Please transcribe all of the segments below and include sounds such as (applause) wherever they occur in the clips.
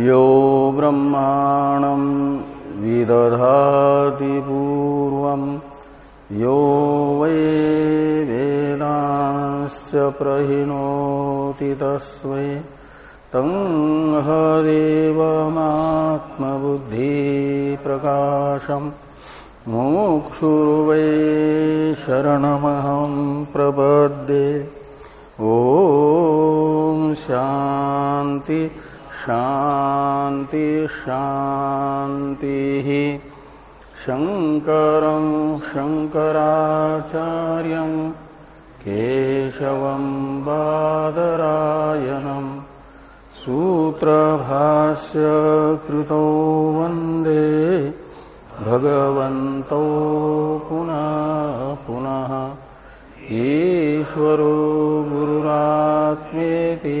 यो ब्रह्माणं विदधाति पूर्वं, यो वै वेदांश्च प्रहिणोति तस्मै, तं हदेवमात्मबुद्धिप्रकाशम् मुमुक्षुर्वै शरणमहं प्रपद्ये। ॐ शान्ति शान्ति शान्तिः। शङ्करं शङ्कराचार्यं केशवं बादरायणम् सूत्रभास्य कृतो वंदे। भगवन्तौ पुनः पुनः। ईश्वरो गुरुरात्मेति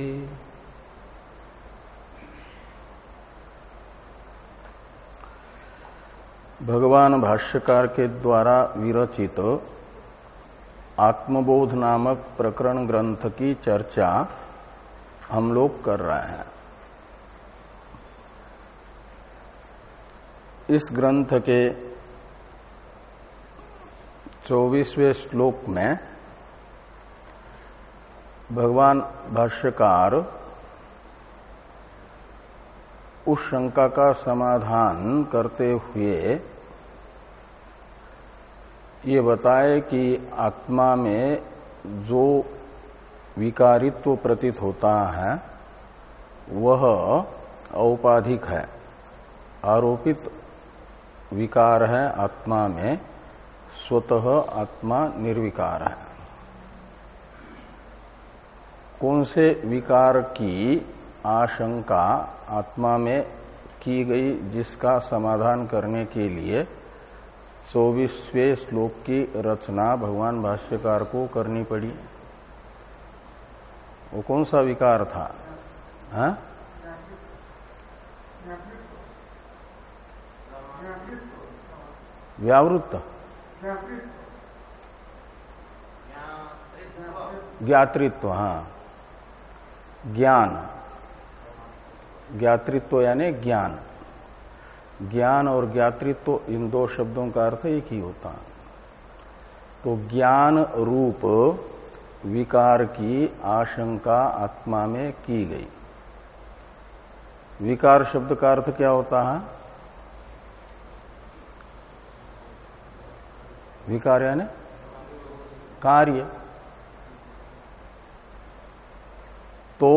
भगवान भाष्यकार के द्वारा विरचित आत्मबोध नामक प्रकरण ग्रंथ की चर्चा हम लोग कर रहे हैं। इस ग्रंथ के चौबीसवें श्लोक में भगवान भाष्यकार उस शंका का समाधान करते हुए ये बताए कि आत्मा में जो विकारित्व प्रतीत होता है, वह औपाधिक है। आरोपित विकार है आत्मा में, स्वतः आत्मा निर्विकार है। कौन से विकार की आशंका आत्मा में की गई, जिसका समाधान करने के लिए चौबीसवें श्लोक की रचना भगवान भाष्यकार को करनी पड़ी। वो कौन सा विकार था? हा? व्यावृत्त। ज्ञातृत्व हाँ। ज्ञान। ज्ञातृत्व यानी ज्ञान। ज्ञान और ज्ञातृत्व तो इन दो शब्दों का अर्थ एक ही होता है। तो ज्ञान रूप विकार की आशंका आत्मा में की गई। विकार शब्द का अर्थ क्या होता है? विकार यानी कार्य। तो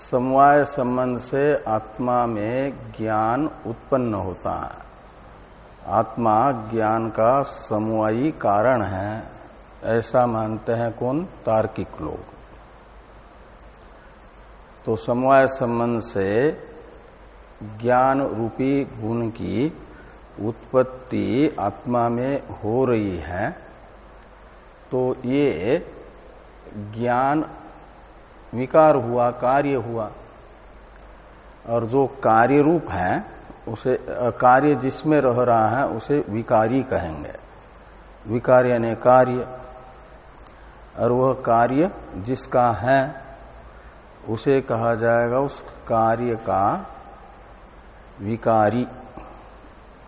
समवाय संबंध से आत्मा में ज्ञान उत्पन्न होता है। आत्मा ज्ञान का समवायी कारण है। ऐसा मानते हैं कौन? तार्किक लोग। तो समवाय संबंध से ज्ञान रूपी गुण की उत्पत्ति आत्मा में हो रही है। तो ये ज्ञान विकार हुआ, कार्य हुआ, और जो कार्य रूप है, उसे कार्य जिसमें रह रहा है, उसे विकारी कहेंगे। विकार यानी कार्य, और वह कार्य जिसका है, उसे कहा जाएगा उस कार्य का विकारी,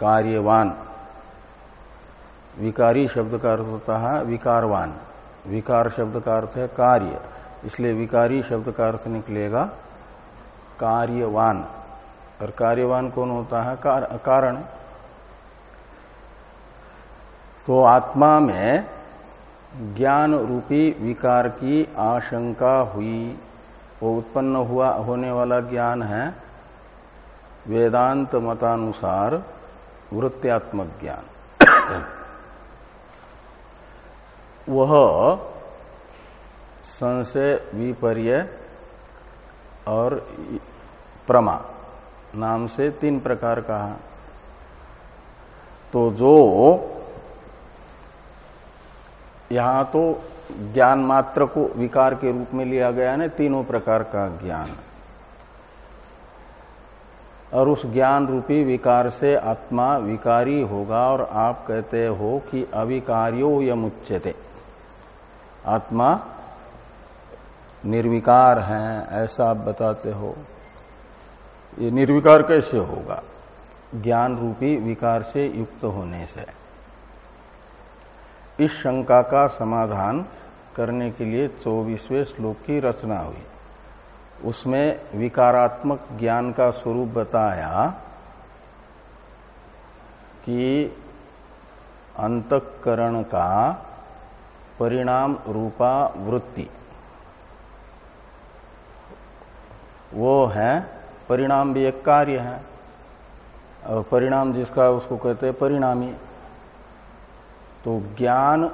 कार्यवान। विकारी शब्द का अर्थ होता है विकारवान। विकार शब्द का अर्थ है कार्य। इसलिए विकारी शब्द का अर्थ निकलेगा कार्यवान। और कार्यवान कौन होता है? कार, कारण तो आत्मा में ज्ञान रूपी विकार की आशंका हुई वो उत्पन्न हुआ होने वाला ज्ञान है वेदांत मतानुसार वृत्त्यात्मक ज्ञान। (coughs) वह संशय विपर्य और प्रमा नाम से तीन प्रकार का तो जो यहाँ तो ज्ञान मात्र को विकार के रूप में लिया गया है तीनों प्रकार का ज्ञान। और उस ज्ञान रूपी विकार से आत्मा विकारी होगा और आप कहते हो कि अविकार्यो यमुच्यते। आत्मा निर्विकार हैं, ऐसा आप बताते हो। ये निर्विकार कैसे होगा? ज्ञान रूपी विकार से युक्त होने से। इस शंका का समाधान करने के लिए चौबीसवें श्लोक की रचना हुई। उसमें विकारात्मक ज्ञान का स्वरूप बताया कि अंतकरण का परिणाम रूपा वृत्ति। वो है, परिणाम भी एक कार्य है। और परिणाम जिसका उसको कहते हैं परिणामी। तो ज्ञान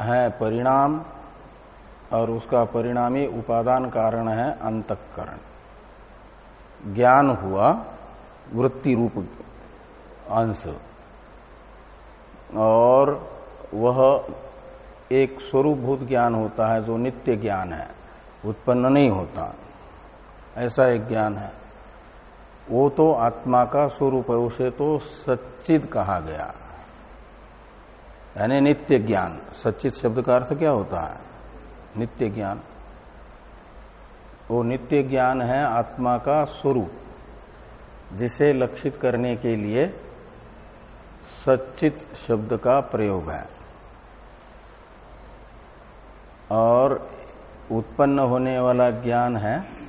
है परिणाम, और उसका परिणामी उपादान कारण है अंतकरण। ज्ञान हुआ वृत्ति रूप अंश। और वह एक स्वरूपभूत ज्ञान होता है जो नित्य ज्ञान है, उत्पन्न नहीं होता। ऐसा एक ज्ञान है। वो तो आत्मा का स्वरूप है, उसे तो सच्चिद कहा गया। यानी नित्य ज्ञान। सच्चित शब्द का अर्थ क्या होता है? नित्य ज्ञान। वो नित्य ज्ञान है आत्मा का स्वरूप, जिसे लक्षित करने के लिए सच्चित शब्द का प्रयोग है। और उत्पन्न होने वाला ज्ञान है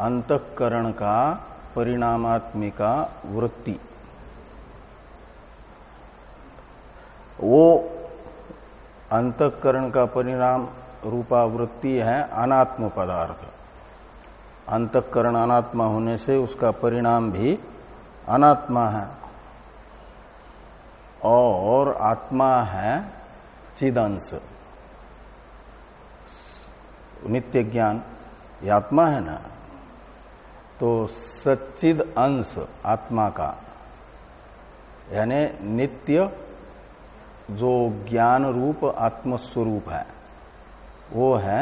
अंतकरण का परिणामात्मिका वृत्ति। वो अंतकरण का परिणाम रूपा वृत्ति है अनात्म पदार्थ। अंतकरण अनात्मा होने से उसका परिणाम भी अनात्मा है। और आत्मा है चिदंश। नित्य ज्ञान, ये आत्मा है ना? तो सच्चिद अंश आत्मा का, यानी नित्य जो ज्ञान रूप आत्मस्वरूप है, वो है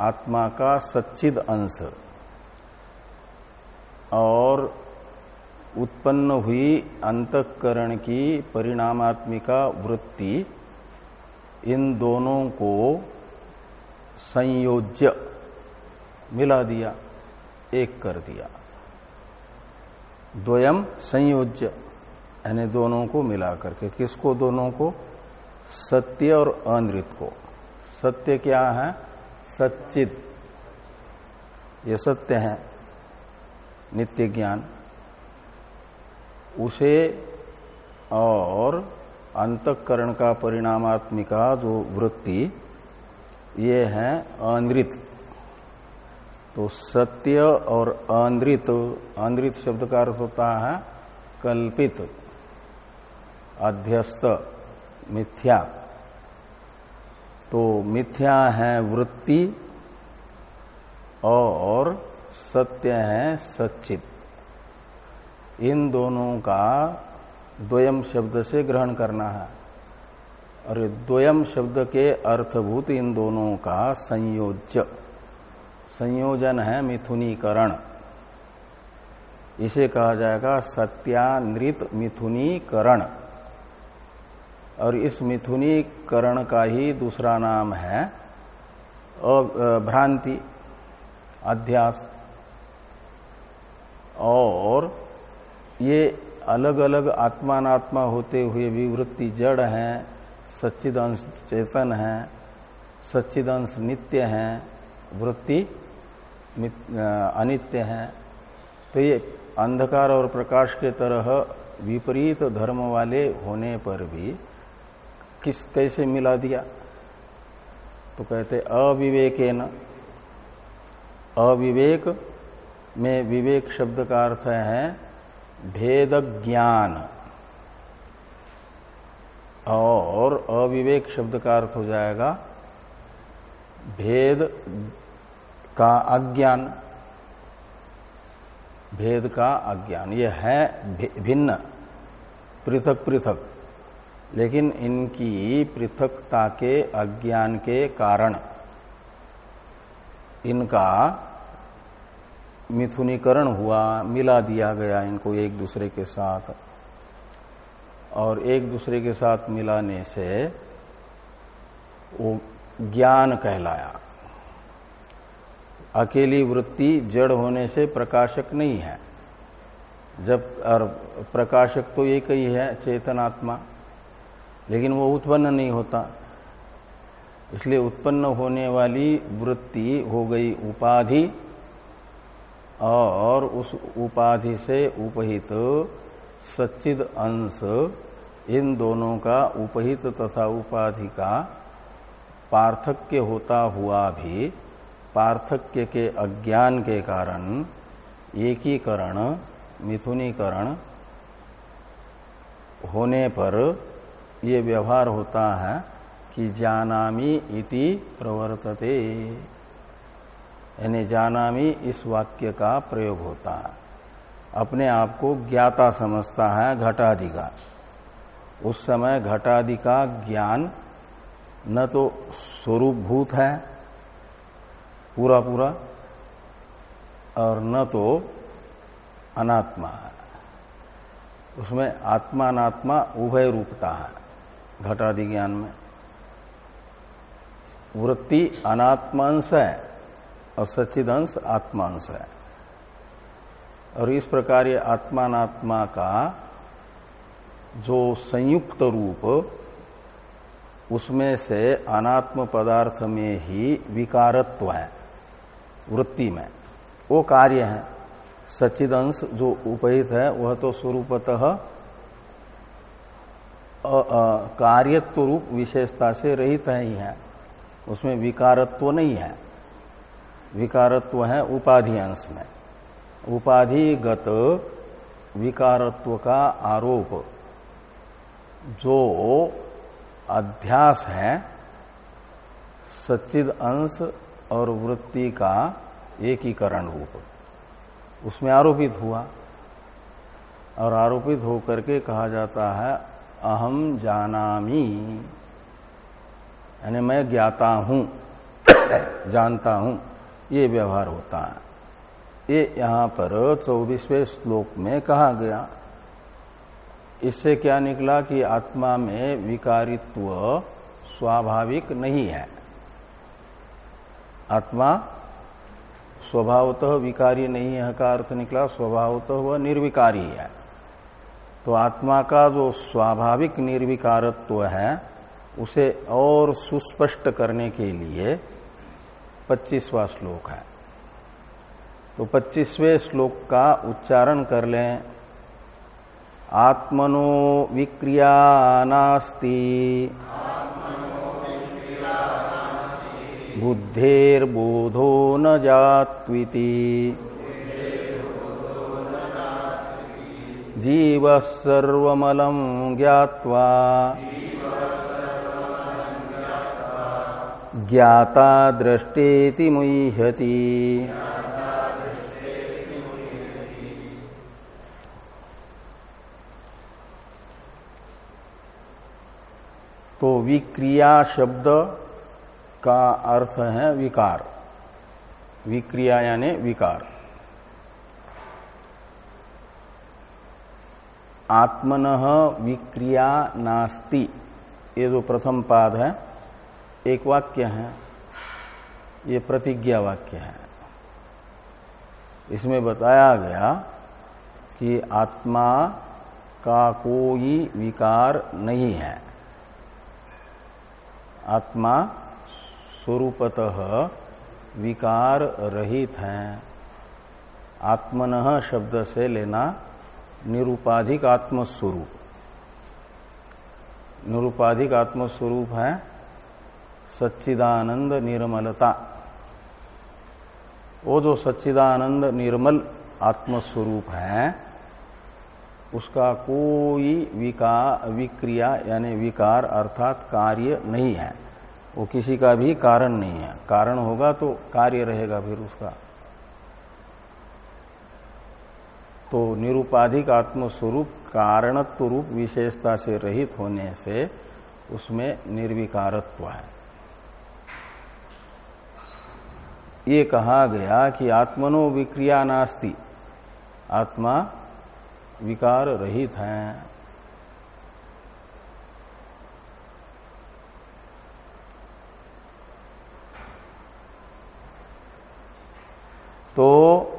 आत्मा का सच्चिद अंश। और उत्पन्न हुई अंतकरण की परिणामात्मिका वृत्ति, इन दोनों को संयोज्य मिला दिया। एक कर दिया। द्वयम संयोज्य, यानी दोनों को मिला करके। किसको दोनों को? सत्य और अनृत को। सत्य क्या है? सच्चित। ये सत्य है, नित्य ज्ञान। उसे और अंतकरण का परिणामात्मिका जो वृत्ति, ये है अनृत। तो सत्य और अनृत अनृत शब्द का अर्थ होता है कल्पित, अध्यस्त, मिथ्या। तो मिथ्या है वृत्ति और सत्य है सच्चित। इन दोनों का द्वयम शब्द से ग्रहण करना है। और द्वयम शब्द के अर्थभूत इन दोनों का संयोज्य। संयोजन है मिथुनीकरण। इसे कहा जाएगा सत्यानृत मिथुनीकरण। और इस मिथुनीकरण का ही दूसरा नाम है भ्रांति, अध्यास। और ये अलग अलग आत्मात्मा होते हुए भी वृत्ति जड़ है, सच्चिदंश चेतन है, सच्चिदंश नित्य हैं, वृत्ति अनित्य हैं। तो ये अंधकार और प्रकाश के तरह विपरीत धर्म वाले होने पर भी किस, कैसे मिला दिया? तो कहते अविवेक न अविवेक में विवेक शब्द का अर्थ है भेद ज्ञान। और अविवेक शब्द का अर्थ हो जाएगा भेद का अज्ञान, भेद का अज्ञान यह है भिन्न, पृथक पृथक। लेकिन इनकी पृथकता के अज्ञान के कारण इनका मिथुनीकरण हुआ, मिला दिया गया इनको एक दूसरे के साथ। और एक दूसरे के साथ मिलाने से वो ज्ञान कहलाया। अकेली वृत्ति जड़ होने से प्रकाशक नहीं है। जब, और प्रकाशक तो एक ही है चेतनात्मा लेकिन वो उत्पन्न नहीं होता। इसलिए उत्पन्न होने वाली वृत्ति हो गई उपाधि, और उस उपाधि से उपहित सच्चिद अंश, इन दोनों का उपहित तथा उपाधि का पार्थक्य होता हुआ भी पार्थक्य के अज्ञान के कारण, एकीकरण, मिथुनीकरण होने पर ये व्यवहार होता है कि जानामी इति प्रवर्तते। यानी जानामी इस वाक्य का प्रयोग होता है। अपने आप को ज्ञाता समझता है घटादि का। उस समय घटादि का ज्ञान न तो स्वरूप भूत है पूरा पूरा और न तो अनात्मा है। उसमें आत्मा अनात्मा उभय रूपता है घटादि ज्ञान में। वृत्ति अनात्मांश है, और सच्चिदंश आत्मांश है। और इस प्रकार ये आत्मात्मा का जो संयुक्त रूप, उसमें से अनात्म पदार्थ में ही विकारत्व है। वृत्ति में। वो कार्य है। सच्चिदंश जो उपहित है, वह तो स्वरूपतः कार्यत्व रूप विशेषता से रहित है ही है। उसमें विकारत्व नहीं है। विकारत्व है उपाधि अंश में। उपाधिगत विकारत्व का आरोप। जो अध्यास है सच्चिद अंश और वृत्ति का एकीकरण रूप। उसमें आरोपित हुआ। और आरोपित होकर के कहा जाता है अहम जानामी। यानी मैं ज्ञाता हूँ, जानता हूँ, ये व्यवहार होता है। ये यहाँ पर चौबीसवें श्लोक में कहा गया। इससे क्या निकला कि आत्मा में विकारित्व स्वाभाविक नहीं है। आत्मा स्वभावतः विकारी नहीं है, का अर्थ निकला, स्वभावतः वह निर्विकारी है। तो आत्मा का जो स्वाभाविक निर्विकारत्व है, उसे और सुस्पष्ट करने के लिए पच्चीसवा श्लोक है। तो पच्चीसवें श्लोक का उच्चारण कर लें। आत्मनो विक्रिया नास्ति। बुद्धेर्बोधो न जात्विति जीव सर्वमलं ज्ञात्वा। ज्ञाता दृष्टेति मुह्यति। तो विक्रिया शब्द का अर्थ है विकार। विक्रिया यानी विकार। आत्मन विक्रिया नास्ति। ये जो प्रथम पाद है, एक वाक्य है। ये प्रतिज्ञा वाक्य है। इसमें बताया गया कि आत्मा का कोई विकार नहीं है। आत्मा स्वरूपतः विकार रहित हैं। आत्मन शब्द से लेना निरुपाधिक आत्मस्वरूप। निरुपाधिक आत्मस्वरूप है सच्चिदानंद निर्मलता। वो जो सच्चिदानंद निर्मल आत्मस्वरूप है, उसका कोई विका, विक्रिया यानी विकार अर्थात कार्य नहीं है। वो किसी का भी कारण नहीं है। कारण होगा तो कार्य रहेगा फिर उसका। तो निरुपाधिक आत्मस्वरूप, कारणत्व रूप विशेषता से रहित होने से उसमें निर्विकारत्व है। ये कहा गया कि आत्मनो विक्रिया नास्ति। आत्मा विकार रहित है। तो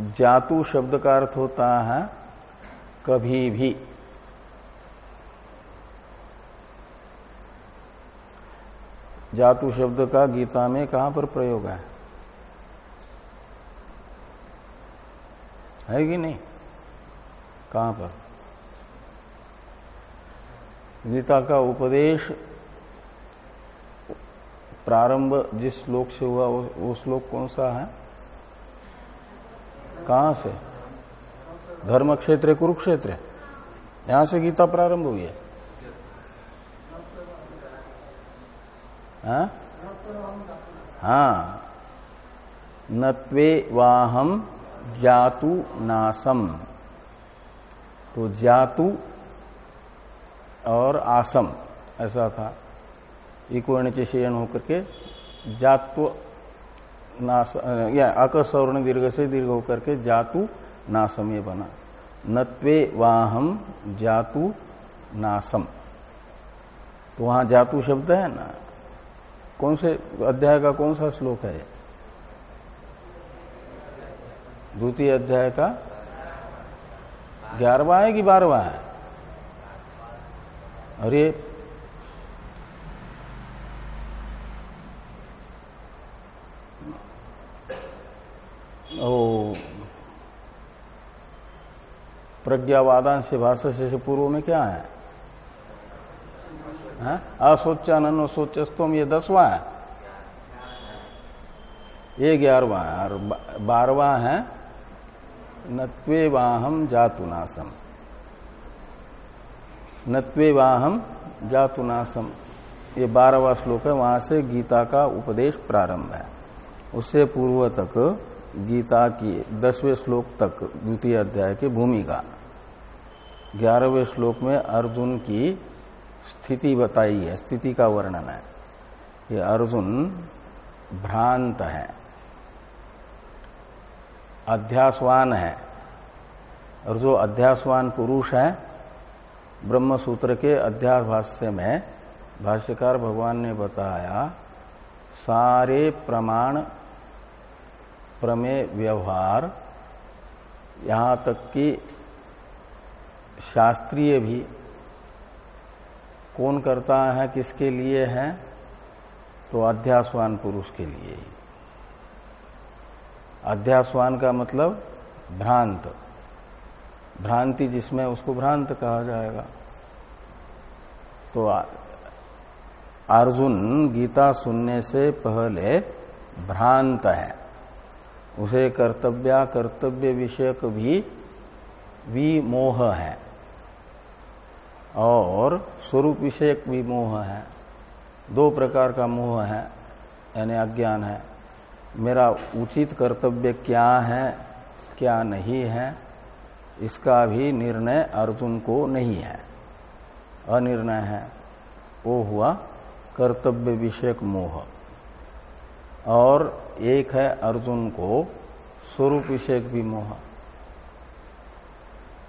जातु शब्द का अर्थ होता है कभी भी। जातु शब्द का गीता में कहाँ पर प्रयोग है? है कि नहीं? कहाँ पर? गीता का उपदेश प्रारंभ जिस श्लोक से हुआ, वो श्लोक कौन सा है? कहाँ से? धर्म क्षेत्र कुरुक्षेत्र यहाँ से गीता प्रारंभ हुई है। हाँ, हाँ। नत्वे वाहम जातु नासम। तो जातु और आसम ऐसा था। इकोण चयन होकर के जात्व नास या अकस्वर्ण दीर्घ से दीर्घ होकर के जातु नासम ये बना। नत्वे वाहम जातु नासम। तो वहाँ जातु शब्द है ना? कौन से अध्याय का कौन सा श्लोक है? द्वितीय अध्याय का? ग्यारहवा है कि बारहवा है? अरे प्रज्ञावादान से भाषा से पूर्व में क्या है? असोचानन सोचस्तोम ये दसवां है। ये ग्यारहवा है और बारवा है नत्वे वाहम जातुनासम नत्वे वाहम जातुनासम ये बारहवा श्लोक है, वहाँ से गीता का उपदेश प्रारंभ है। उससे पूर्व तक गीता की दसवें श्लोक तक द्वितीय अध्याय की भूमिका। ग्यारहवें श्लोक में अर्जुन की स्थिति बताई है, स्थिति का वर्णन है। ये अर्जुन भ्रांत है, अध्यासवान है, और जो अध्यासवान पुरुष है ब्रह्म सूत्र के अध्यास भाष्य में भाष्यकार भगवान ने बताया, सारे प्रमाण प्रमेय व्यवहार, यहाँ तक कि शास्त्रीय भी, कौन करता है, किसके लिए है तो अध्यासवान पुरुष के लिए ही। अध्यासवान का मतलब भ्रांत। भ्रांति जिसमें उसको भ्रांत कहा जाएगा। तो अर्जुन गीता सुनने से पहले भ्रांत है। उसे कर्तव्य कर्तव्य विषयक भी विमोह है। और स्वरूप विषयक भी मोह है। दो प्रकार का मोह है, यानी अज्ञान है। मेरा उचित कर्तव्य क्या है, क्या नहीं है, इसका भी निर्णय अर्जुन को नहीं है। अनिर्णय है, वो हुआ कर्तव्य विषयक मोह। और एक है अर्जुन को स्वरूप विषयक भी मोह।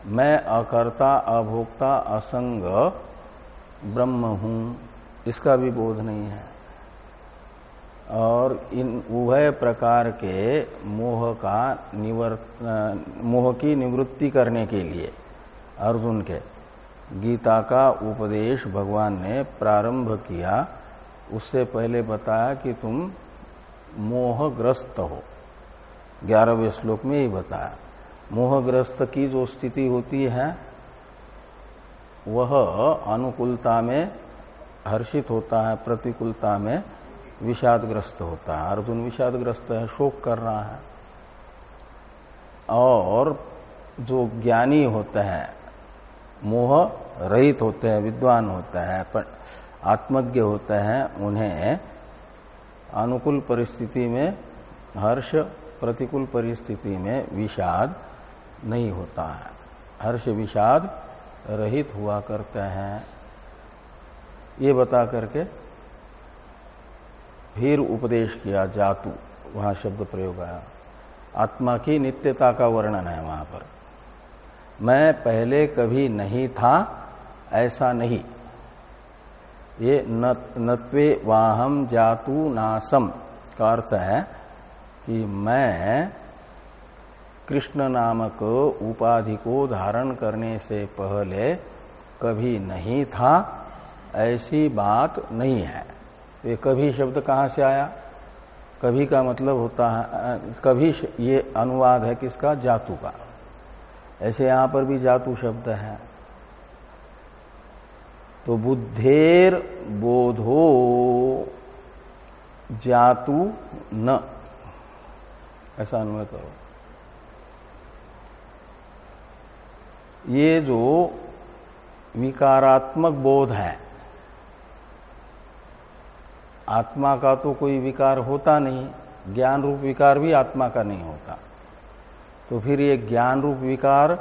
मैं अकर्ता, अभोक्ता, असंग, ब्रह्म हूँ, इसका भी बोध नहीं है। और इन उभय प्रकार के मोह का निवर्त मोह की निवृत्ति करने के लिए अर्जुन के गीता का उपदेश भगवान ने प्रारंभ किया। उससे पहले बताया कि तुम मोहग्रस्त हो। ग्यारहवें श्लोक में ही बताया, मोहग्रस्त की जो स्थिति होती है, वह अनुकूलता में हर्षित होता है, प्रतिकूलता में विषादग्रस्त होता है। अर्जुन विषादग्रस्त है, शोक कर रहा है। और जो ज्ञानी होते हैं, मोह रहित होते हैं, विद्वान होते हैं आत्मज्ञ होते हैं, उन्हें अनुकूल परिस्थिति में, हर्ष प्रतिकूल परिस्थिति में विषाद नहीं होता है। हर्ष विषाद रहित हुआ करते हैं। ये बता करके फिर उपदेश किया, जातु, वहाँ शब्द प्रयोग आया। आत्मा की नित्यता का वर्णन है वहाँ पर। मैं पहले कभी नहीं था, ऐसा नहीं। ये नत्वे वाहम जातु नासम का अर्थ है कि मैं कृष्ण नामक उपाधि को धारण करने से पहले कभी नहीं था, ऐसी बात नहीं है। ये कभी शब्द कहाँ से आया? कभी का मतलब होता है, कभी ये अनुवाद है किसका? जातु का। ऐसे यहाँ पर भी जातु शब्द है। तो बुद्धेर बोधो जातु न। ऐसा अनुय करो। ये जो विकारात्मक बोध है, आत्मा का तो कोई विकार होता नहीं, ज्ञान रूप विकार भी आत्मा का नहीं होता। तो फिर ये ज्ञान रूप विकार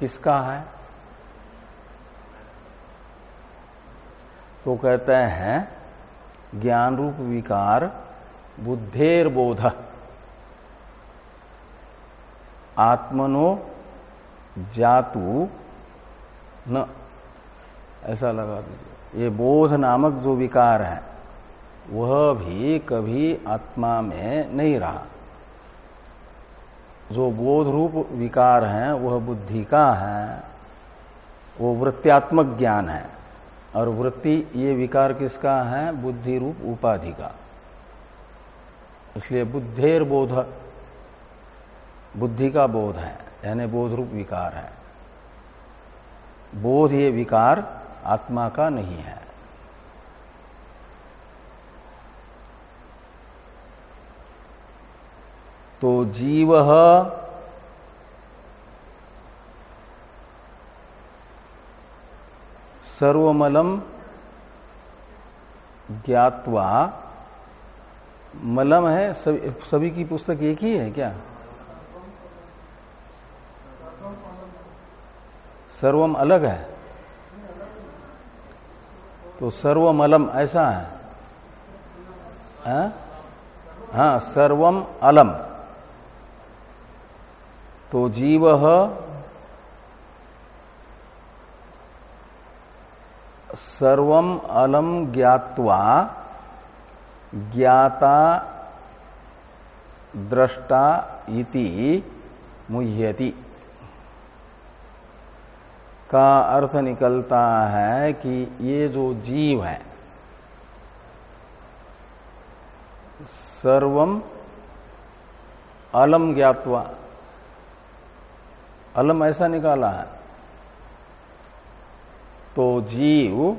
किसका है? तो कहते हैं ज्ञान रूप विकार बुद्धेर बोध आत्मनो जातु न। ऐसा लगा दीजिए। ये बोध नामक जो विकार है, वह भी कभी आत्मा में नहीं रहा। जो बोध रूप विकार है, वह बुद्धि का है, वो वृत्त्यात्मक ज्ञान है। और वृत्ति ये विकार किसका है? बुद्धि रूप उपाधि का। इसलिए बुद्धेर बोध, बुद्धि का बोध है, यानी बोध रूप विकार है। बोध ये विकार आत्मा का नहीं है। तो जीव सर्वमलम ज्ञातवा मलम है सभी, सभी की पुस्तक एक ही है क्या? सर्वम अलग है। तो सर्वमलम ऐसा है। हाँ, हाँ सर्वम अलम। तो जीव सर्व अलम ज्ञावा ज्ञाता दृष्टा इति मुह्यति। का अर्थ निकलता है कि ये जो जीव है, सर्वम अलम ज्ञावा अलम ऐसा निकाला है। तो जीव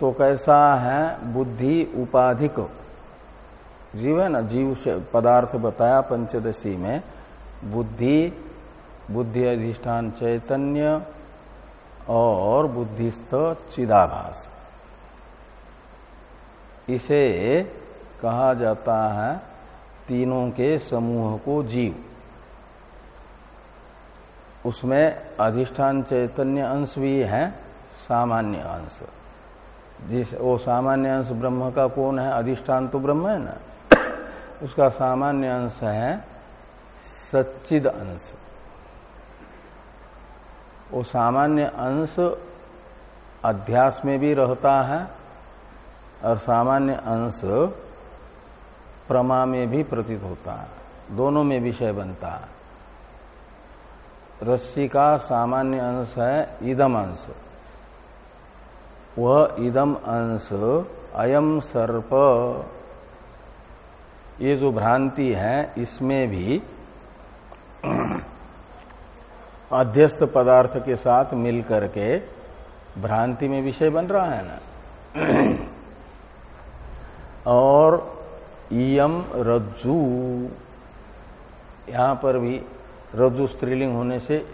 तो कैसा है? बुद्धि उपाधिक। जीव है ना? जीव से पदार्थ बताया पंचदशी में। बुद्धि बुद्धि अधिष्ठान चैतन्य और बुद्धिस्थ चिदाभास। इसे कहा जाता है तीनों के समूह को जीव। उसमें अधिष्ठान चैतन्य अंश भी है, सामान्य अंश। जिस, वो सामान्य अंश ब्रह्म का कौन है? अधिष्ठान तो ब्रह्म है ना? (coughs) उसका सामान्य अंश है सच्चिद अंश। वो सामान्य अंश अध्यास में भी रहता है और सामान्य अंश प्रमा में भी प्रतीत होता है। दोनों में विषय बनता है। रस्सी का सामान्य अंश है इदम अंश। वह इदम अंश अयम सर्प। ये जो भ्रांति है, इसमें भी अध्यस्त पदार्थ के साथ मिलकर के भ्रांति में विषय बन रहा है ना। और इयम रज्जू, यहाँ पर भी रज्जु स्त्रीलिंग होने से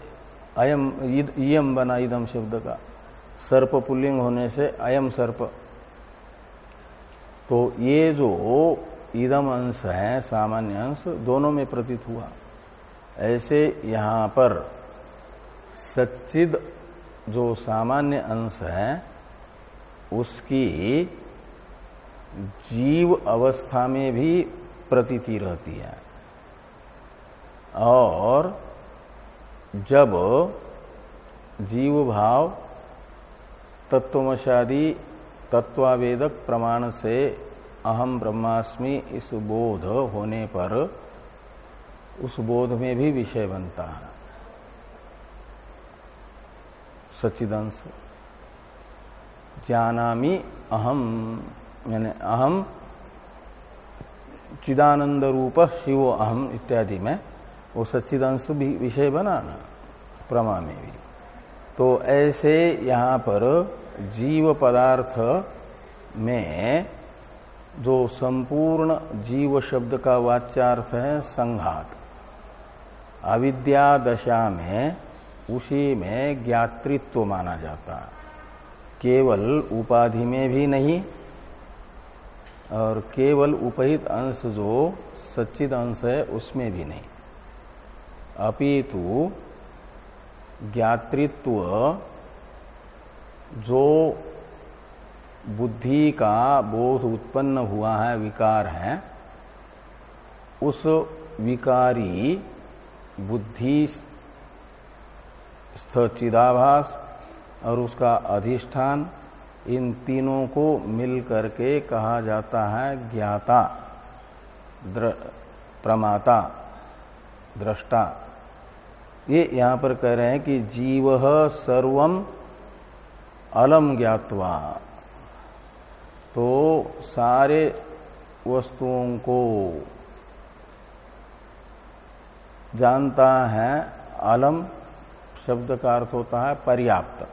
अयम इयम बना इदम शब्द का। सर्प पुल्लिंग होने से अयम सर्प। तो ये जो ईदम अंश है, सामान्य अंश, दोनों में प्रतीत हुआ। ऐसे यहाँ पर सच्चिद जो सामान्य अंश है, उसकी जीव अवस्था में भी प्रतीति रहती है। और जब जीव भाव तत्वमशादी तत्वावेदक प्रमाण से अहम ब्रह्मास्मि इस बोध होने पर उस बोध में भी विषय बनता है। सच्चिदंश जानामी अहम यानी अहम चिदानंद रूप शिव अहम इत्यादि में वो सच्चिदंश भी विषय बना ना प्रमा में भी तो ऐसे यहाँ पर जीव पदार्थ में जो संपूर्ण जीव शब्द का वाच्यार्थ है संघात। अविद्या दशा में, उसी में ज्ञातृत्व माना जाता। है केवल उपाधि में भी नहीं, और केवल उपहित अंश जो सच्चिद अंश है, उसमें भी नहीं। अपितु ज्ञातृत्व जो बुद्धि का बोध उत्पन्न हुआ है विकार है उस विकारी बुद्धि चिदाभास और उसका अधिष्ठान इन तीनों को मिल करके कहा जाता है ज्ञाता द्र, प्रमाता दृष्टा ये यहाँ पर कह रहे हैं कि जीव सर्वम अलम ज्ञातवा। तो सारे वस्तुओं को जानता है, अलम शब्द का अर्थ होता है पर्याप्त।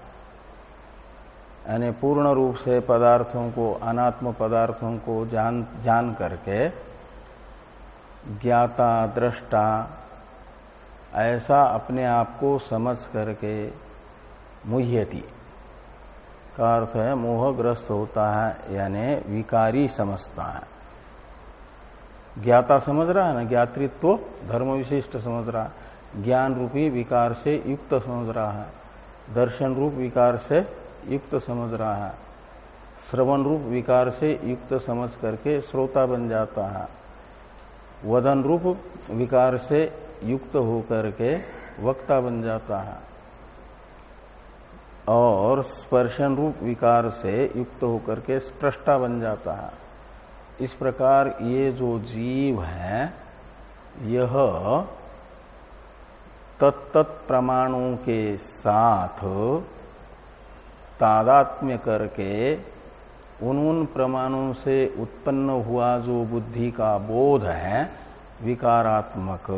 यानी पूर्ण रूप से पदार्थों को, अनात्म पदार्थों को जान जान करके ज्ञाता, दृष्टा ऐसा अपने आप को समझ करके मुह्यति। का अर्थ है, मोहग्रस्त होता है, यानी विकारी समझता है। ज्ञाता समझ रहा है ना? ज्ञातृत्व धर्म विशिष्ट समझ रहा है। ज्ञान रूपी विकार से युक्त समझ रहा है। दर्शन रूप विकार से युक्त समझ रहा है। श्रवण रूप विकार से युक्त समझ करके श्रोता बन जाता है। वदन रूप विकार से युक्त होकर के वक्ता बन जाता है और स्पर्शन रूप विकार से युक्त होकर के स्प्रष्टा बन जाता है। इस प्रकार ये जो जीव है, यह तत्त प्रमाणों के साथ तादात्म्य करके उन उन प्रमाणों से उत्पन्न हुआ जो बुद्धि का बोध है, विकारात्मक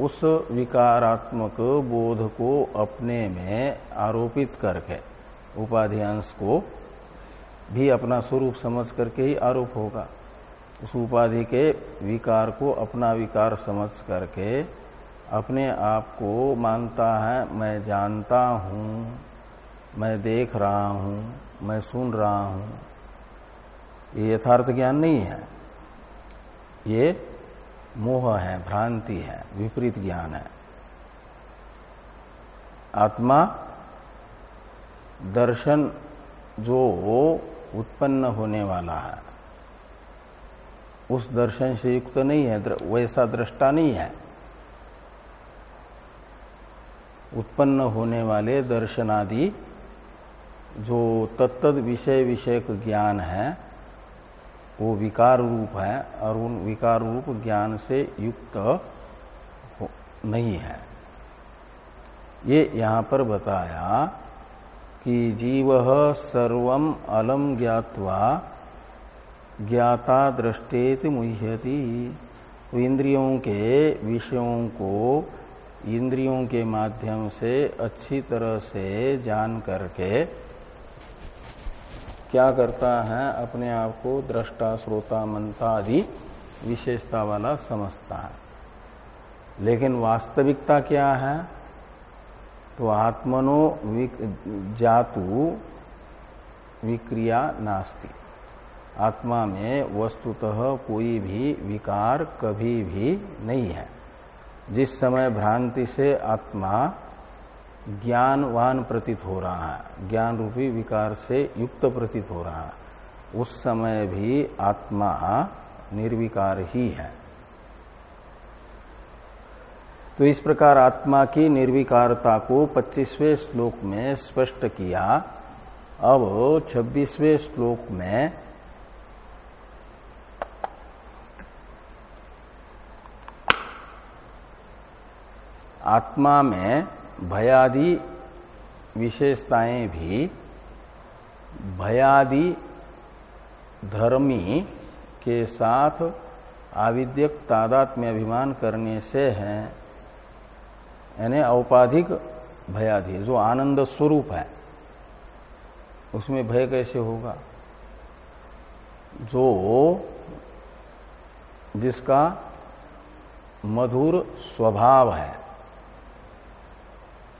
उस विकारात्मक बोध को अपने में आरोपित करके, उपाधियांश को भी अपना स्वरूप समझ करके ही आरोप होगा। उस उपाधि के विकार को अपना विकार समझ करके अपने आप को मानता है, मैं जानता हूँ, मैं देख रहा हूँ, मैं सुन रहा हूँ। ये यथार्थ ज्ञान नहीं है। ये मोह है, भ्रांति है, विपरीत ज्ञान है। आत्मा, दर्शन जो उत्पन्न होने वाला है। उस दर्शन से युक्त नहीं है वैसा दृष्टा नहीं है। उत्पन्न होने वाले दर्शनादि जो तत्त विषय विषयक ज्ञान है वो विकार रूप है और उन विकार रूप ज्ञान से युक्त नहीं है। ये यहाँ पर बताया कि जीव सर्व अलम ज्ञावा ज्ञाता दृष्टेत मुह्यति। तो इंद्रियों के विषयों को इंद्रियों के माध्यम से अच्छी तरह से जान करके क्या करता है अपने आप को दृष्टा श्रोता मनता आदि विशेषता वाला समझता है। लेकिन वास्तविकता क्या है? तो आत्मनो विक, जातु विक्रिया नास्ति। आत्मा में वस्तुतः कोई भी विकार कभी भी नहीं है। जिस समय भ्रांति से आत्मा ज्ञानवान प्रतीत हो रहा है। ज्ञान रूपी विकार से युक्त प्रतीत हो रहा है। उस समय भी आत्मा निर्विकार ही है। तो इस प्रकार आत्मा की निर्विकारता को 25वें श्लोक में स्पष्ट किया। अब 26वें श्लोक में आत्मा में भयादि विशेषताएँ भी भयादि धर्मी के साथ आविद्यक तादात्म्य अभिमान करने से है, यानी औपाधिक भयादि, जो आनंद स्वरूप है, उसमें भय कैसे होगा? जो जिसका मधुर स्वभाव है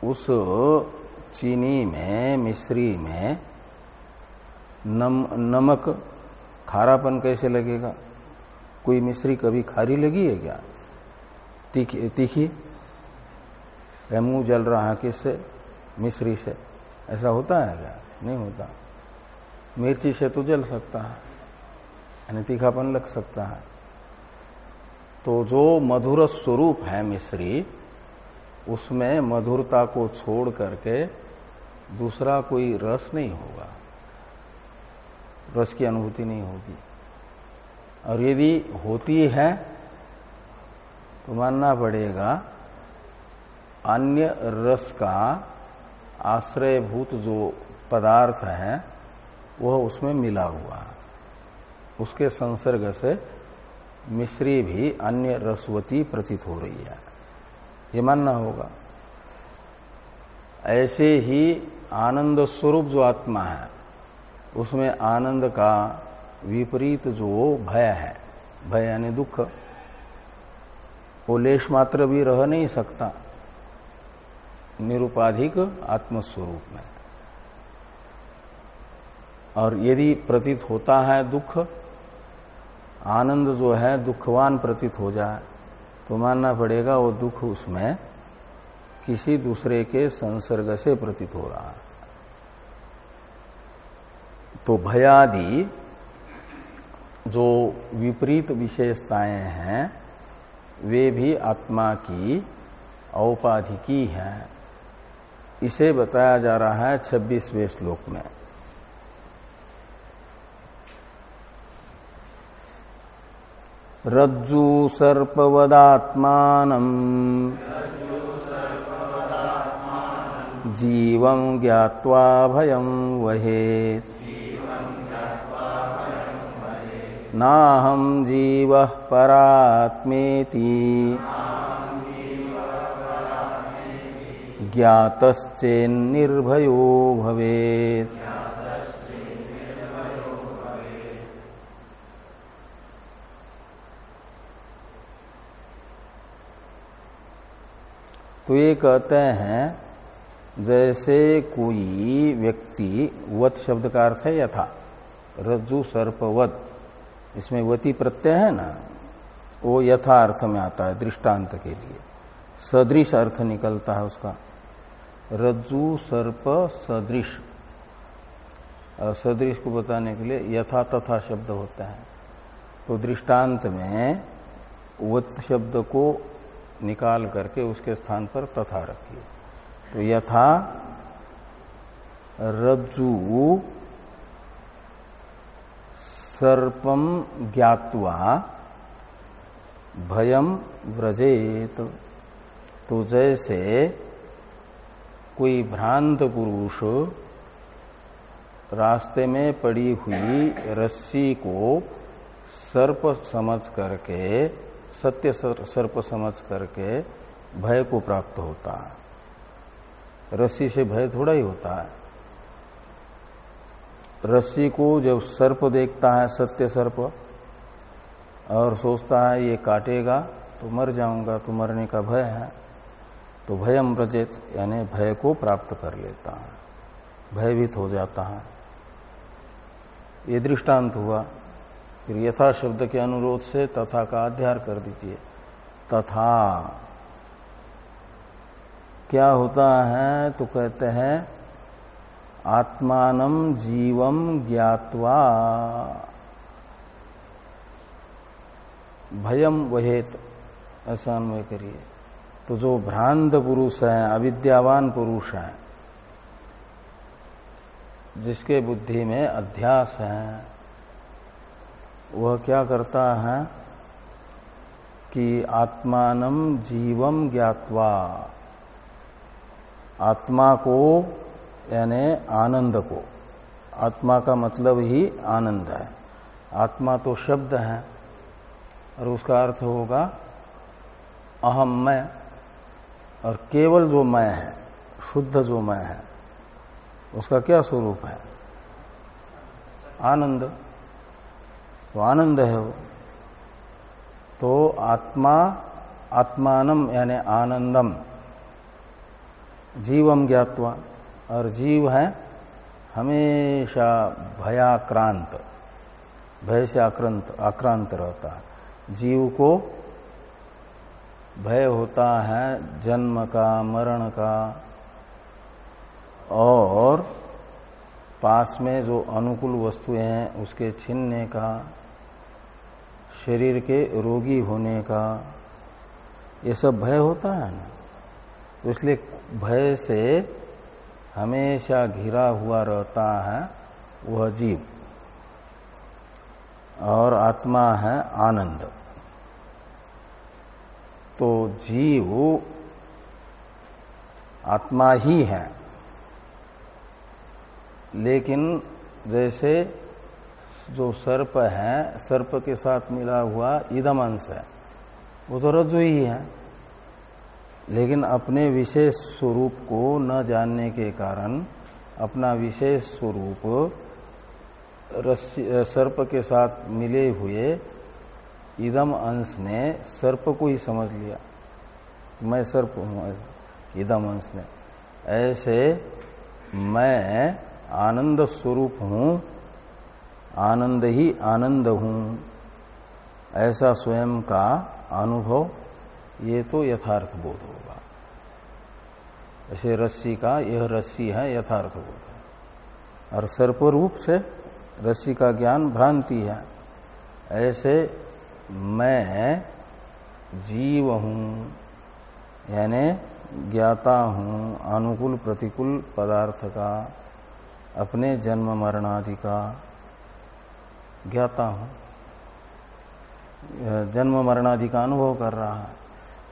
उस चीनी में मिश्री में नम, नमक खारापन कैसे लगेगा? कोई मिश्री कभी खारी लगी है क्या? तीखी तीखी? मुँह जल रहा है किससे? मिश्री से। ऐसा होता है क्या? नहीं होता। मिर्ची से तो जल सकता है यानी तीखापन लग सकता है। तो जो मधुर स्वरूप है मिश्री उसमें मधुरता को छोड़ करके दूसरा कोई रस नहीं होगा। रस की अनुभूति नहीं होगी। और यदि होती है तो मानना पड़ेगा, अन्य रस का आश्रयभूत जो पदार्थ है, वह उसमें मिला हुआ। उसके संसर्ग से मिश्री भी अन्य रसवती प्रतीत हो रही है। ये मानना होगा। ऐसे ही आनंद स्वरूप जो आत्मा है, उसमें आनंद का विपरीत जो भय है, भय यानी दुख, वो लेश मात्र भी रह नहीं सकता। निरुपाधिक आत्मस्वरूप में। और यदि प्रतीत होता है दुख, आनंद जो है दुखवान प्रतीत हो जाए तो मानना पड़ेगा, वो दुख उसमें किसी दूसरे के संसर्ग से प्रतीत हो रहा है। तो भयादि जो विपरीत विशेषताएँ हैं, वे भी आत्मा की औपाधिकी है। इसे बताया जा रहा है छब्बीसवें श्लोक में। रज्जु सर्पवदात्मान। जीव ज्ञावा भयं वहेत् नाहम जीव परात्मेति। ज्ञातश्चेन्निर्भयो भवेत्। तो ये कहते हैं, जैसे कोई व्यक्ति वत शब्द का अर्थ है यथा, रज्जु सर्पवत, इसमें वती प्रत्यय है ना, वो यथा अर्थ में आता है दृष्टांत के लिए। सदृश अर्थ निकलता है उसका। रज्जु सर्प सदृश। सदृश को बताने के लिए यथा तथा शब्द होता है। तो दृष्टांत में वत शब्द को निकाल करके उसके स्थान पर तथा रखिए। तो यथा रज्जु सर्पम ज्ञावा भयम व्रजेत। तो जैसे कोई भ्रांत पुरुष रास्ते में पड़ी हुई रस्सी को सर्प समझ करके सत्य सर्प समझ करके भय को प्राप्त होता है। रस्सी से भय थोड़ा ही होता है। रस्सी को जब सर्प देखता है, सत्य सर्प, और सोचता है, ये काटेगा तो मर जाऊँगा तो मरने का भय है। तो भयम रचित, यानी भय को प्राप्त कर लेता है। भयभीत हो जाता है। ये दृष्टांत हुआ। फिर यथा शब्द के अनुरोध से तथा का अध्यार कर दीजिए। तथा। क्या होता है? तो कहते हैं, आत्मान जीवम ज्ञावा भयम वहेत। ऐसा अन्वय करिए। तो जो भ्रांत पुरुष है, अविद्यावान पुरुष है, जिसके बुद्धि में अध्यास है वह क्या करता है कि आत्मान जीवम ज्ञावा आत्मा को, यानी आनंद को। आत्मा का मतलब ही आनंद है। आत्मा तो शब्द है, और उसका अर्थ होगा अहम मैं, और केवल जो मैं है, शुद्ध जो मैं है, उसका क्या स्वरूप है? आनंद। तो आनंद है वो। तो आत्मा, आत्मानम यानी आनंदम, जीवम ज्ञातवा, और जीव है हमेशा भयाक्रांत, भय से आक्रांत आक्रांत रहता है। जीव को भय होता है जन्म का, मरण का, और पास में जो अनुकूल वस्तुएँ हैं, उसके छीनने का शरीर के रोगी होने का ये सब भय होता है ना? तो इसलिए भय से हमेशा घिरा हुआ रहता है वह जीव। और आत्मा है आनंद। तो जीव आत्मा ही है। लेकिन जैसे जो सर्प है, सर्प के साथ मिला हुआ इदम अंश है, वो तो रज्जु ही है। लेकिन अपने विशेष स्वरूप को न जानने के कारण, अपना विशेष स्वरूप सर्प के साथ मिले हुए इदम अंश ने सर्प को ही समझ लिया। मैं सर्प हूँ, इदम अंश ने। ऐसे मैं आनंद स्वरूप हूँ आनंद ही आनंद हूँ। ऐसा स्वयं का अनुभव, ये तो यथार्थ बोध होगा। ऐसे रस्सी का, यह रस्सी है, यथार्थ बोध है। और सर्प रूप से रस्सी का ज्ञान भ्रांति है। ऐसे मैं जीव हूँ, यानी ज्ञाता हूँ, अनुकूल प्रतिकूल पदार्थ का, अपने जन्म मरणादि का ज्ञाता हूँ। जन्म मरणादि का अनुभव कर रहा है।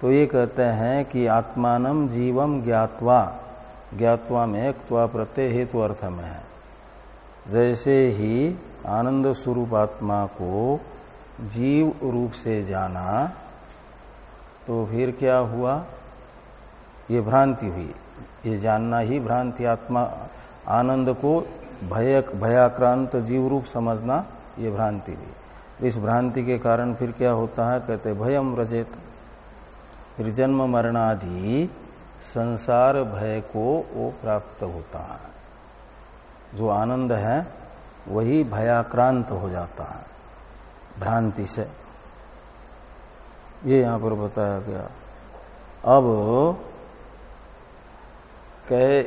तो ये कहते हैं कि आत्मान जीवम ज्ञातवा ज्ञातवा में क्वा प्रत्यय हेतु अर्थ में है। जैसे ही आनंद स्वरूप आत्मा को जीव रूप से जाना तो फिर क्या हुआ? ये भ्रांति हुई। ये जानना ही भ्रांति आत्मा, आनंद को भय भयाक्रांत जीव रूप समझना ये भ्रांति हुई। तो इस भ्रांति के कारण फिर क्या होता है? कहते भयम रजेत फिर जन्म मरणादि संसार भय को वो प्राप्त होता है। जो आनंद है, वही भयाक्रांत हो जाता है, भ्रांति से। ये यहाँ पर बताया गया। अब कहे,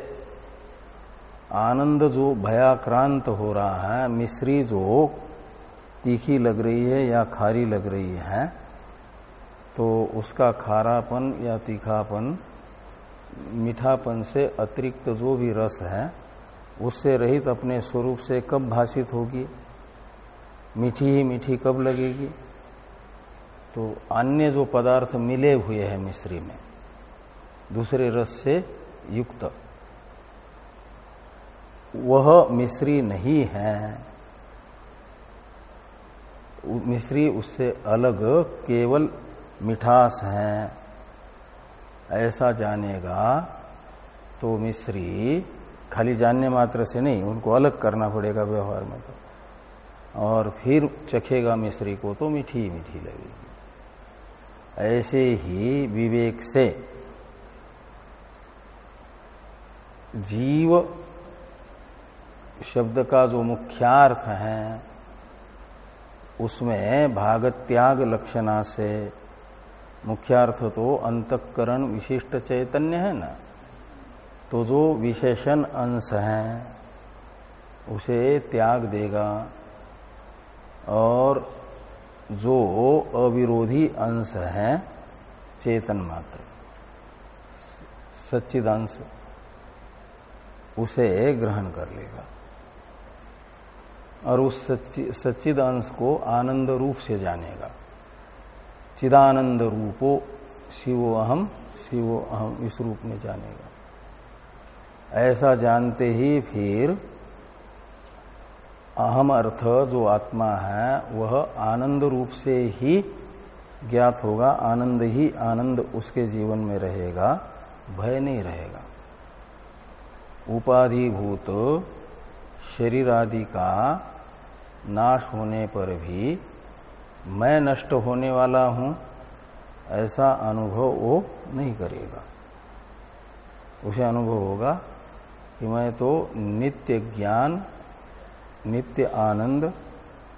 आनंद जो भयाक्रांत हो रहा है, मिश्री जो तीखी लग रही है या खारी लग रही है तो उसका खारापन या तीखापन, मीठापन से अतिरिक्त जो भी रस है, उससे रहित अपने स्वरूप से कब भाषित होगी? मीठी ही मीठी कब लगेगी? तो अन्य जो पदार्थ मिले हुए हैं मिश्री में, दूसरे रस से युक्त, वह मिश्री नहीं है। मिश्री उससे अलग केवल मिठास है। ऐसा जानेगा तो मिश्री खाली जानने मात्र से नहीं, उनको अलग करना पड़ेगा व्यवहार में तो। और फिर चखेगा मिश्री को तो मीठी मीठी लगेगी। ऐसे ही विवेक से जीव शब्द का जो मुख्यार्थ है उसमें भाग त्याग लक्षणा से मुख्यार्थ तो अंतकरण विशिष्ट चैतन्य है ना। तो जो विशेषण अंश है, उसे त्याग देगा और जो अविरोधी अंश है, चेतन मात्र सच्चिदांश उसे ग्रहण कर लेगा। और उस सच्चिद अंश को आनंद रूप से जानेगा। चिदानंद रूपो, शिवो अहम शिवो अहम, इस रूप में जानेगा। ऐसा जानते ही फिर अहम अर्थ जो आत्मा है, वह आनंद रूप से ही ज्ञात होगा। आनंद ही आनंद उसके जीवन में रहेगा, भय नहीं रहेगा। उपाधिभूत शरीर आदि का नाश होने पर भी मैं नष्ट होने वाला हूँ, ऐसा अनुभव वो नहीं करेगा। उसे अनुभव होगा कि मैं तो नित्य ज्ञान, नित्य आनंद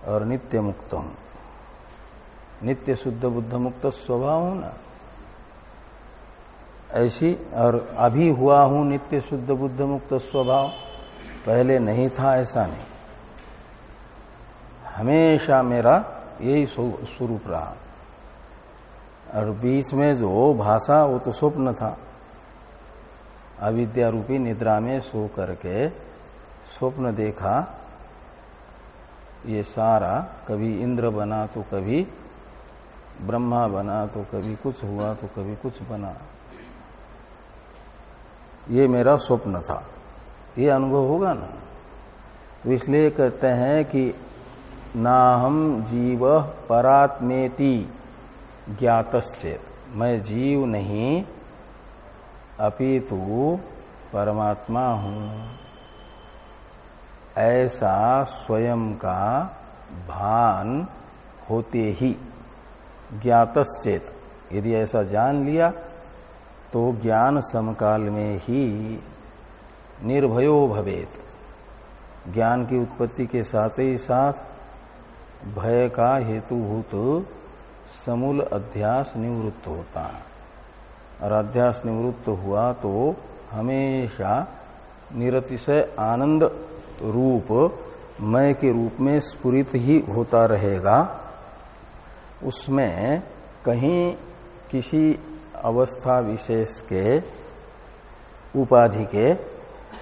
और नित्य मुक्त हूँ। नित्य शुद्ध बुद्ध मुक्त स्वभाव हूँ ना? ऐसी और अभी हुआ हूँ नित्य शुद्ध बुद्ध मुक्त स्वभाव। पहले नहीं था, ऐसा नहीं। हमेशा मेरा यही स्वरूप रहा। और बीच में जो भाषा, वो तो स्वप्न था। अविद्या रूपी निद्रा में सो करके स्वप्न देखा, ये सारा कभी इंद्र बना तो कभी ब्रह्मा बना तो कभी कुछ हुआ तो कभी कुछ बना। ये मेरा स्वप्न था। ये अनुभव होगा ना? तो इसलिए कहते हैं कि ना हम जीव परात्मेति ज्ञातश्चेत। मैं जीव नहीं, अपितु परमात्मा हूँ। ऐसा स्वयं का भान होते ही ज्ञातश्चेत। यदि ऐसा जान लिया तो ज्ञान समकाल में ही निर्भयो भवेत। ज्ञान की उत्पत्ति के साथ ही साथ भय का हेतुभूत समूल अध्यास निवृत्त होता है। और अध्यास निवृत्त हुआ तो हमेशा निरतिशय आनंद रूप मय के रूप में स्फुरित ही होता रहेगा। उसमें कहीं किसी अवस्था विशेष के उपाधि के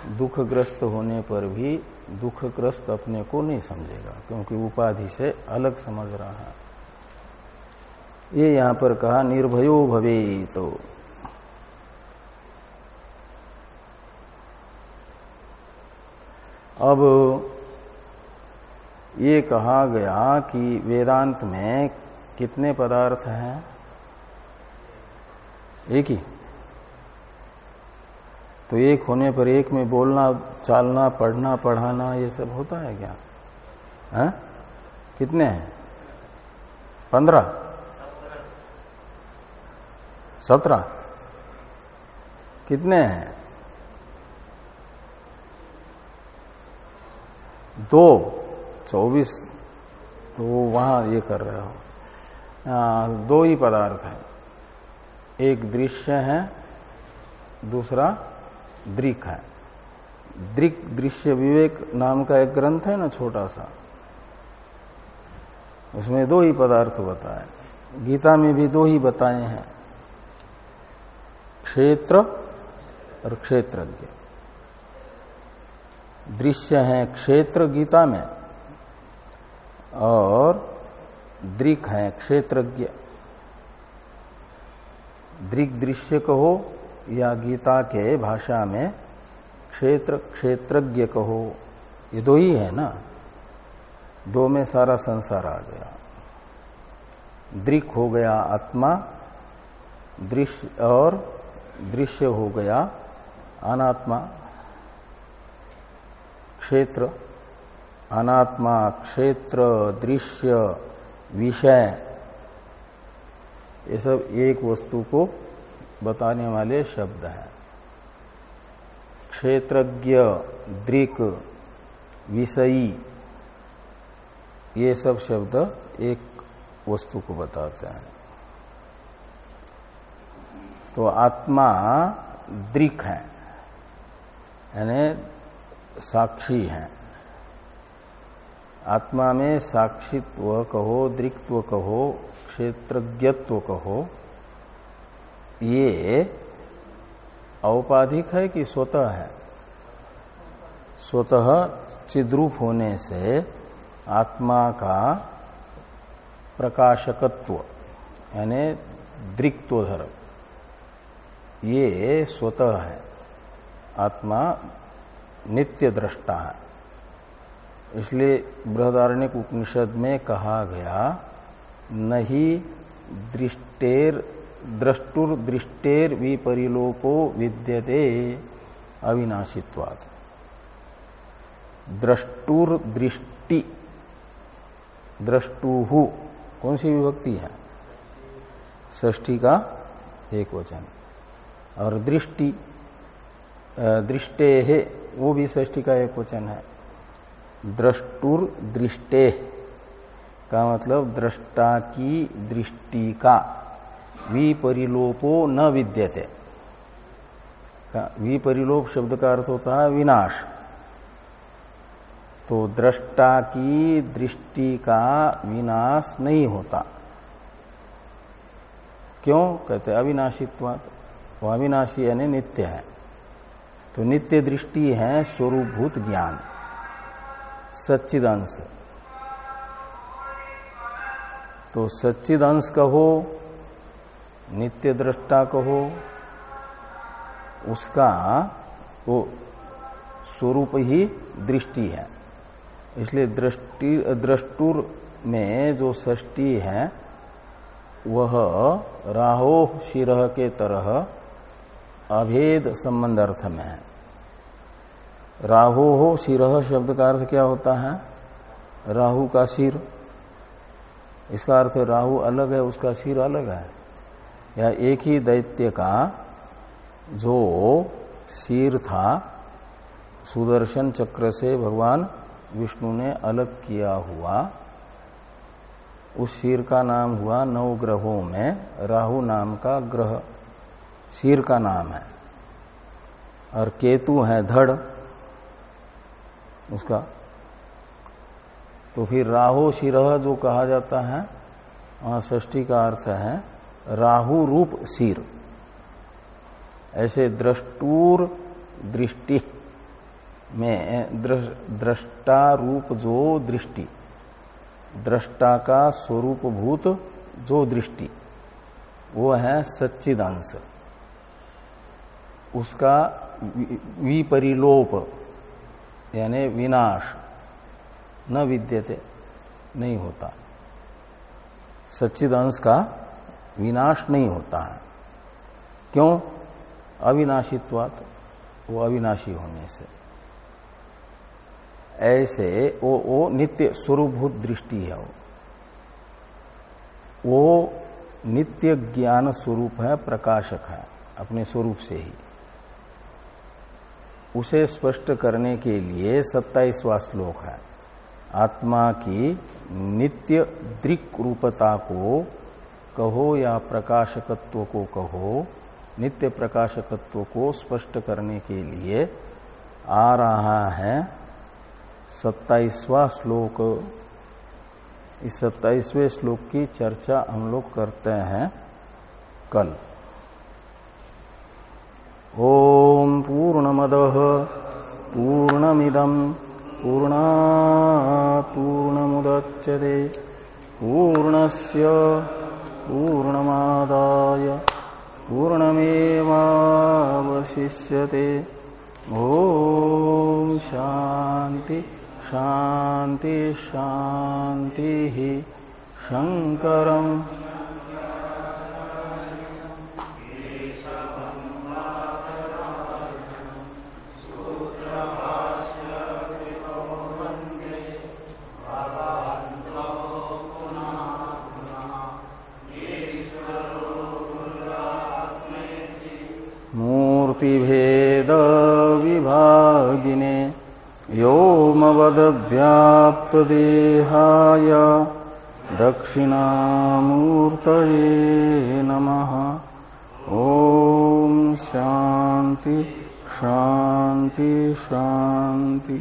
दुखग्रस्त होने पर भी दुखग्रस्त अपने को नहीं समझेगा, क्योंकि उपाधि से अलग समझ रहा है। ये यहाँ पर कहा, निर्भयो भवे तो अब ये कहा गया कि वेदांत में कितने पदार्थ हैं? एक ही? तो एक होने पर एक में बोलना, चालना, पढ़ना, पढ़ाना, ये सब होता है क्या? है? कितने हैं? पंद्रह? सत्रह? कितने हैं? दो? चौबीस? तो वहाँ ये कर रहे हो। दो ही पदार्थ है। एक दृश्य है, दूसरा दृक है। दृक दृश्य विवेक नाम का एक ग्रंथ है ना छोटा सा। उसमें दो ही पदार्थ बताए। गीता में भी दो ही बताए हैं। क्षेत्र और क्षेत्रज्ञ। दृश्य है क्षेत्र गीता में और दृक है क्षेत्रज्ञ। दृक दृश्य कहो या गीता के भाषा में क्षेत्र, क्षेत्रज्ञ कहो। ये दो ही है ना? दो में सारा संसार आ गया। दृक हो गया आत्मा, दृश्य और दृश्य हो गया अनात्मा। क्षेत्र अनात्मा, क्षेत्र, दृश्य, विषय, ये सब एक वस्तु को बताने वाले शब्द हैं। क्षेत्रज्ञ, दृक, विषयी, ये सब शब्द एक वस्तु को बताते हैं। तो आत्मा दृक है, यानी साक्षी है। आत्मा में साक्षित्व कहो, दृक्त्व कहो, क्षेत्रज्ञत्व कहो ये औपाधिक है कि स्वतः है? स्वतः चिद्रूप होने से आत्मा का प्रकाशकत्व, यानी दृक्तोधर ये स्वतः है। आत्मा नित्य दृष्टा है। इसलिए बृहदारण्य उपनिषद में कहा गया नहीं दृष्टेर द्रष्टुर दृष्टेर विपरिलोपो विद्यते अविनाशित्वात्। द्रष्टुर दृष्टि द्रष्टु, कौन सी विभक्ति है? ष्ठी का एक वचन। और दृष्टि दृष्टे है वो भी ष्ठी का एक वचन है। द्रष्टुर दृष्टे का मतलब दृष्टा की दृष्टि का। विपरिलोपो न विद्यते। विपरिलोप शब्द का अर्थ होता है विनाश। तो दृष्टा की दृष्टि का विनाश नहीं होता। क्यों? कहते अविनाशित्वात। वो अविनाशी यानी नित्य है। तो नित्य दृष्टि है स्वरूपभूत ज्ञान। सच्चिदांश तो सच्चिदांश कहो नित्य दृष्टा कहो उसका वो स्वरूप ही दृष्टि है। इसलिए दृष्टि, दृष्टुर में जो षष्टि है, वह राहो शिरह के तरह अभेद संबंध अर्थ में है। राहु हो सिरह शब्द का अर्थ क्या होता है? राहु का सिर। इसका अर्थ राहु अलग है, उसका सिर अलग है। या एक ही दैत्य का जो शीर था, सुदर्शन चक्र से भगवान विष्णु ने अलग किया हुआ, उस शीर का नाम हुआ नौ ग्रहों में राहु नाम का ग्रह। शीर का नाम है। और केतु है धड़, उसका। तो फिर राहु शिरह जो कहा जाता है, वहाँ ष्टी का अर्थ है राहु रूप सिर। ऐसे दृष्टूर दृष्टि में दृष्टा रूप जो दृष्टि। दृष्टा का स्वरूप भूत जो दृष्टि। वो है सच्चिदांश। उसका विपरिलोप, यानी विनाश, न विद्यते, नहीं होता। सच्चिद अंश का विनाश नहीं होता है। क्यों? अविनाशित्वात, वो अविनाशी होने से। ऐसे वो वो नित्य स्वरूभूत दृष्टि है वो। वो नित्य ज्ञान स्वरूप है, प्रकाशक है, अपने स्वरूप से ही। उसे स्पष्ट करने के लिए सत्ताईसवा श्लोक है। आत्मा की नित्य दृक रूपता को कहो या प्रकाशकत्व को कहो, नित्य प्रकाशकत्व को स्पष्ट करने के लिए आ रहा है सत्ताईसवा श्लोक। इस सत्ताईसवें श्लोक की चर्चा हम लोग करते हैं कल। ओम पूर्ण पूर्णमद पूर्णमिदम पूर्णा पूर्णमुदच्यते। पूर्णस्य पूर्णमादाय पूर्णमेवावशिष्यते। ॐ शान्ति शान्ति शान्तिः। शङ्करम् व्योमवदव्याप्तदेहाय दक्षिणामूर्तये नमः। ॐ शांति शांति शांति